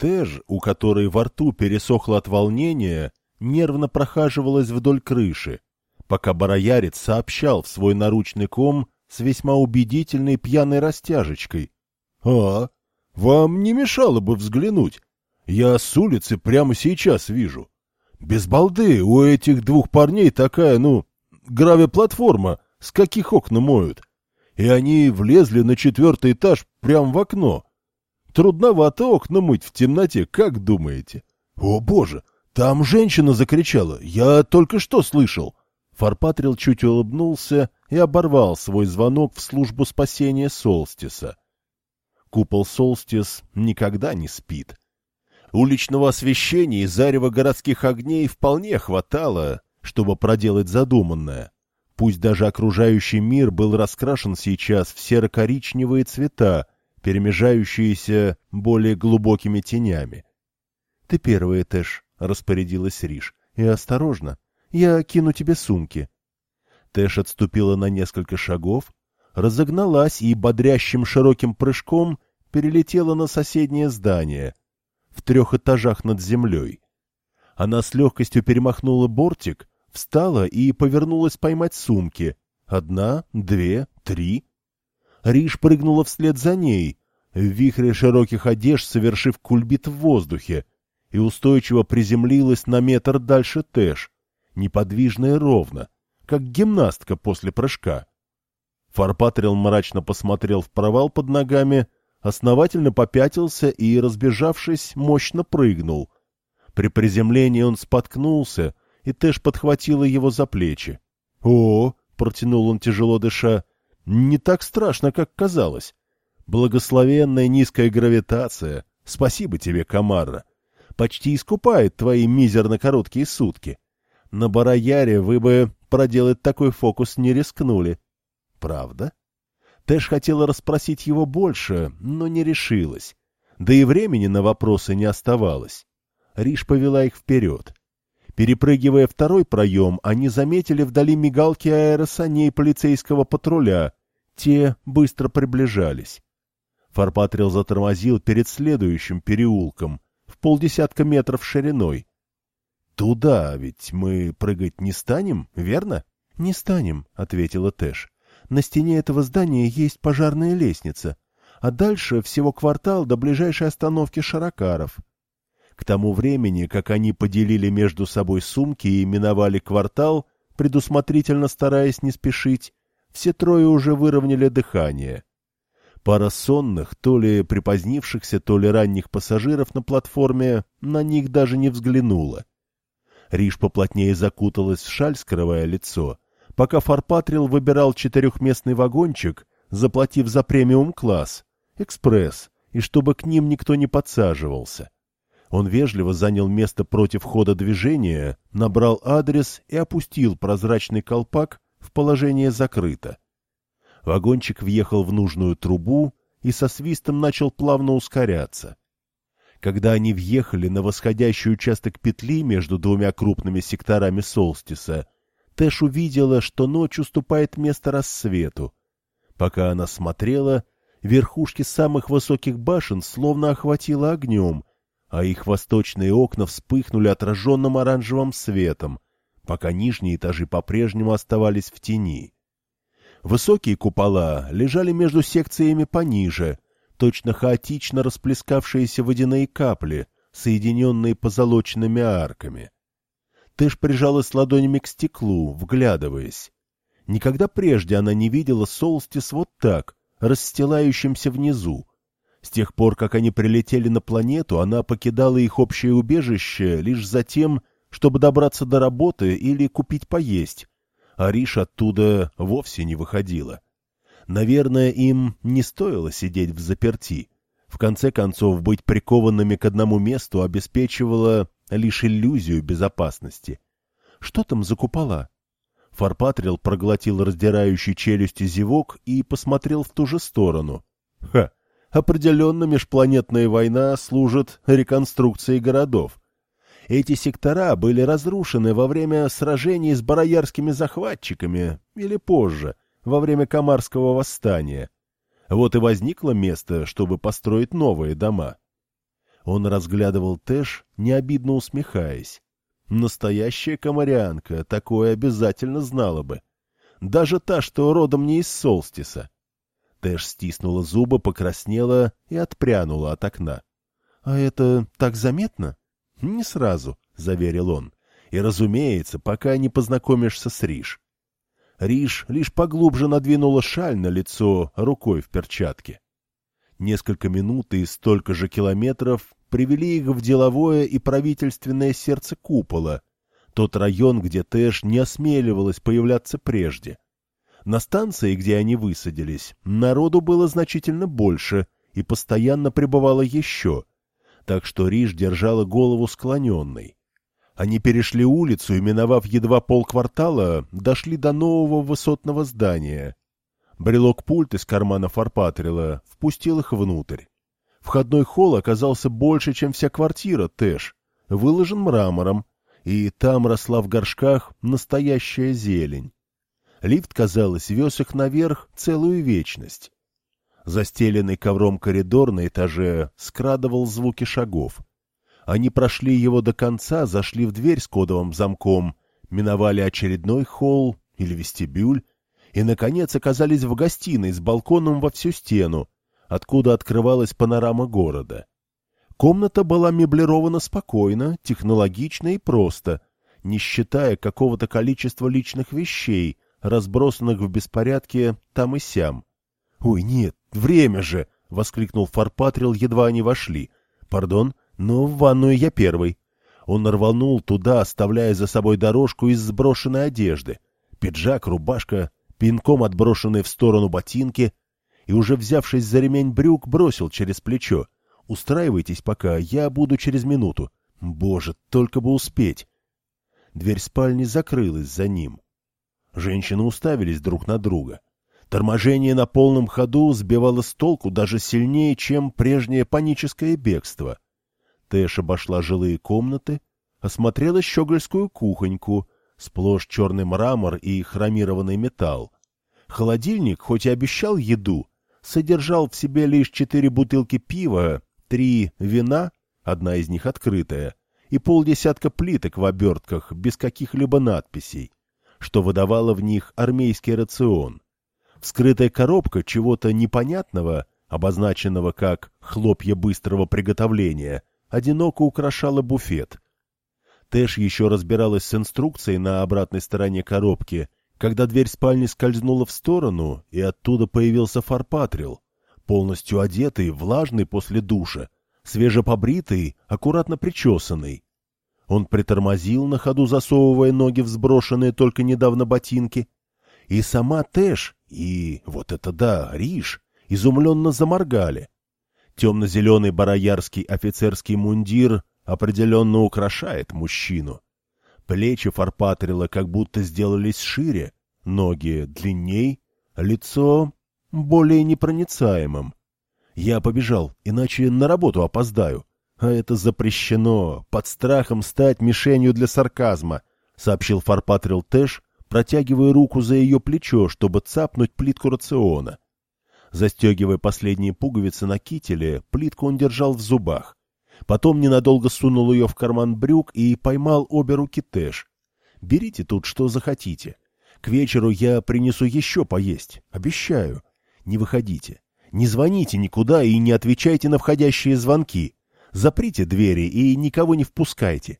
Теж, у которой во рту пересохло от волнения, нервно прохаживалась вдоль крыши, пока бароярец сообщал в свой наручный ком с весьма убедительной пьяной растяжечкой. — А, вам не мешало бы взглянуть. Я с улицы прямо сейчас вижу. Без балды, у этих двух парней такая, ну, гравиплатформа, с каких окна моют. И они влезли на четвертый этаж прямо в окно. Трудновато окна мыть в темноте, как думаете? О, боже, там женщина закричала, я только что слышал. Фарпатрил чуть улыбнулся и оборвал свой звонок в службу спасения Солстиса. Купол Солстис никогда не спит. Уличного освещения и зарева городских огней вполне хватало, чтобы проделать задуманное. Пусть даже окружающий мир был раскрашен сейчас в серо-коричневые цвета, перемежающиеся более глубокими тенями. — Ты первый, Тэш, — распорядилась Риш. — И осторожно, я кину тебе сумки. Тэш отступила на несколько шагов, разогналась и бодрящим широким прыжком перелетела на соседнее здание, в трех этажах над землей. Она с легкостью перемахнула бортик, встала и повернулась поймать сумки. Одна, две, три. Риш прыгнула вслед за ней, в вихре широких одежд совершив кульбит в воздухе, и устойчиво приземлилась на метр дальше Тэш, неподвижно и ровно, как гимнастка после прыжка. Фарпатрил мрачно посмотрел в провал под ногами, основательно попятился и, разбежавшись, мощно прыгнул. При приземлении он споткнулся, и Тэш подхватила его за плечи. «О!» — протянул он, тяжело дыша. «Не так страшно, как казалось. Благословенная низкая гравитация. Спасибо тебе, Камарра. Почти искупает твои мизерно короткие сутки. На Бараяре вы бы проделать такой фокус не рискнули. Правда? Тэш хотела расспросить его больше, но не решилась. Да и времени на вопросы не оставалось. Риш повела их вперед. Перепрыгивая второй проем, они заметили вдали мигалки аэросаней полицейского патруля. Те быстро приближались. Фарпатрил затормозил перед следующим переулком, в полдесятка метров шириной. «Туда ведь мы прыгать не станем, верно?» «Не станем», — ответила Тэш. «На стене этого здания есть пожарная лестница, а дальше всего квартал до ближайшей остановки Шаракаров». К тому времени, как они поделили между собой сумки и миновали квартал, предусмотрительно стараясь не спешить, все трое уже выровняли дыхание. Пара сонных, то ли припозднившихся, то ли ранних пассажиров на платформе на них даже не взглянула. Риш поплотнее закуталась в шаль, скрывая лицо, пока Фарпатрил выбирал четырехместный вагончик, заплатив за премиум-класс, экспресс, и чтобы к ним никто не подсаживался. Он вежливо занял место против хода движения, набрал адрес и опустил прозрачный колпак в положение «закрыто». Вагончик въехал в нужную трубу и со свистом начал плавно ускоряться. Когда они въехали на восходящий участок петли между двумя крупными секторами Солстиса, Тэш увидела, что ночь уступает место рассвету. Пока она смотрела, верхушки самых высоких башен словно охватило огнем, а их восточные окна вспыхнули отраженным оранжевым светом, пока нижние этажи по-прежнему оставались в тени. Высокие купола лежали между секциями пониже — точно хаотично расплескавшиеся водяные капли, соединенные позолоченными арками. Тэш прижалась ладонями к стеклу, вглядываясь. Никогда прежде она не видела Солстис вот так, расстилающимся внизу. С тех пор, как они прилетели на планету, она покидала их общее убежище лишь за тем, чтобы добраться до работы или купить поесть, а Риш оттуда вовсе не выходила. — Наверное, им не стоило сидеть в заперти. В конце концов, быть прикованными к одному месту обеспечивало лишь иллюзию безопасности. Что там за купола? Фарпатрил проглотил раздирающий челюсти зевок и посмотрел в ту же сторону. Ха! Определенно межпланетная война служит реконструкции городов. Эти сектора были разрушены во время сражений с бароярскими захватчиками или позже — во время Камарского восстания. Вот и возникло место, чтобы построить новые дома. Он разглядывал Тэш, необидно усмехаясь. Настоящая комарианка такое обязательно знала бы. Даже та, что родом не из Солстиса. Тэш стиснула зубы, покраснела и отпрянула от окна. — А это так заметно? — Не сразу, — заверил он. — И, разумеется, пока не познакомишься с Риш. Риш лишь поглубже надвинула шаль на лицо рукой в перчатке. Несколько минут и столько же километров привели их в деловое и правительственное сердце купола, тот район, где Тэш не осмеливалась появляться прежде. На станции, где они высадились, народу было значительно больше и постоянно пребывало еще, так что Риш держала голову склоненной. Они перешли улицу и, миновав едва полквартала, дошли до нового высотного здания. Брелок пульт из кармана Фарпатрила впустил их внутрь. Входной холл оказался больше, чем вся квартира Тэш, выложен мрамором, и там росла в горшках настоящая зелень. Лифт, казалось, вез их наверх целую вечность. Застеленный ковром коридор на этаже скрадывал звуки шагов. Они прошли его до конца, зашли в дверь с кодовым замком, миновали очередной холл или вестибюль и, наконец, оказались в гостиной с балконом во всю стену, откуда открывалась панорама города. Комната была меблирована спокойно, технологично и просто, не считая какого-то количества личных вещей, разбросанных в беспорядке там и сям. — Ой, нет, время же! — воскликнул Фарпатрил, едва они вошли. — Пардон, но в ванную я первый. Он рванул туда, оставляя за собой дорожку из сброшенной одежды. Пиджак, рубашка, пинком отброшенные в сторону ботинки, и, уже взявшись за ремень брюк, бросил через плечо. Устраивайтесь пока, я буду через минуту. Боже, только бы успеть. Дверь спальни закрылась за ним. Женщины уставились друг на друга. Торможение на полном ходу сбивало с толку даже сильнее, чем прежнее паническое бегство. Тэш обошла жилые комнаты, осмотрела щегольскую кухоньку, сплошь черный мрамор и хромированный металл. Холодильник, хоть и обещал еду, содержал в себе лишь четыре бутылки пива три вина, одна из них открытая, и полдесятка плиток в обертках без каких-либо надписей, что выдавало в них армейский рацион. Вскрытая коробка чего-то непонятного, обозначенного как «хлопья быстрого приготовления», одиноко украшала буфет. Тэш еще разбиралась с инструкцией на обратной стороне коробки, когда дверь спальни скользнула в сторону, и оттуда появился Фарпатрил, полностью одетый, влажный после душа, свежепобритый, аккуратно причесанный. Он притормозил на ходу, засовывая ноги в сброшенные только недавно ботинки. И сама Тэш, и, вот это да, Риш, изумленно заморгали. Темно-зеленый бароярский офицерский мундир определенно украшает мужчину. Плечи Фарпатрила как будто сделались шире, ноги длинней, лицо более непроницаемым. Я побежал, иначе на работу опоздаю. А это запрещено, под страхом стать мишенью для сарказма, сообщил Фарпатрил Тэш, протягивая руку за ее плечо, чтобы цапнуть плитку рациона. Застегивая последние пуговицы на кителе, плитку он держал в зубах. Потом ненадолго сунул ее в карман брюк и поймал обе руки Тэш. «Берите тут что захотите. К вечеру я принесу еще поесть, обещаю. Не выходите. Не звоните никуда и не отвечайте на входящие звонки. Заприте двери и никого не впускайте.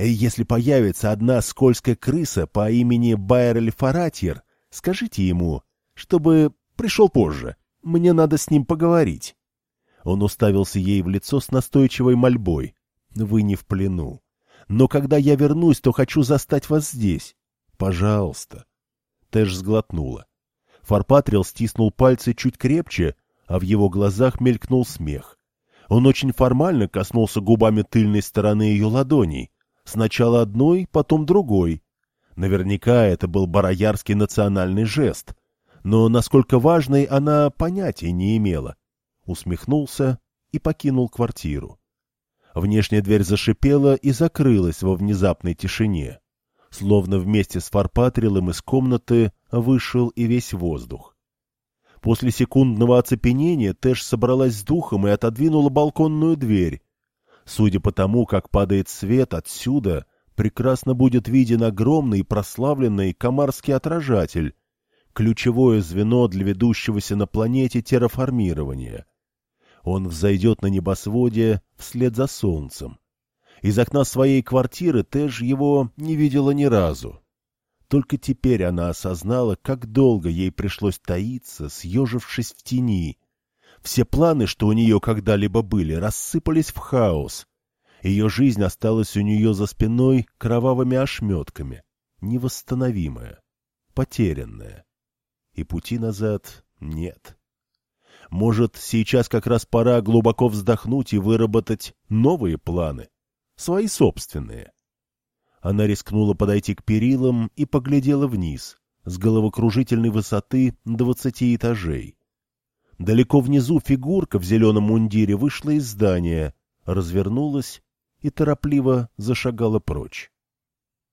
Если появится одна скользкая крыса по имени Байрель Фаратьер, скажите ему, чтобы пришел позже. Мне надо с ним поговорить. Он уставился ей в лицо с настойчивой мольбой. Вы не в плену. Но когда я вернусь, то хочу застать вас здесь. Пожалуйста. Тэш сглотнула. Фарпатрил стиснул пальцы чуть крепче, а в его глазах мелькнул смех. Он очень формально коснулся губами тыльной стороны ее ладоней. Сначала одной, потом другой. Наверняка это был бароярский национальный жест. Но насколько важной она понятия не имела. Усмехнулся и покинул квартиру. Внешняя дверь зашипела и закрылась во внезапной тишине. Словно вместе с Фарпатрилом из комнаты вышел и весь воздух. После секундного оцепенения Тэш собралась с духом и отодвинула балконную дверь, Судя по тому, как падает свет отсюда, прекрасно будет виден огромный прославленный комарский отражатель, ключевое звено для ведущегося на планете терраформирования. Он взойдет на небосводе вслед за солнцем. Из окна своей квартиры Тэш его не видела ни разу. Только теперь она осознала, как долго ей пришлось таиться, съежившись в тени. Все планы, что у нее когда-либо были, рассыпались в хаос. Ее жизнь осталась у нее за спиной кровавыми ошметками, невосстановимая, потерянная. И пути назад нет. Может, сейчас как раз пора глубоко вздохнуть и выработать новые планы, свои собственные. Она рискнула подойти к перилам и поглядела вниз, с головокружительной высоты двадцати этажей. Далеко внизу фигурка в зеленом мундире вышла из здания, развернулась и торопливо зашагала прочь.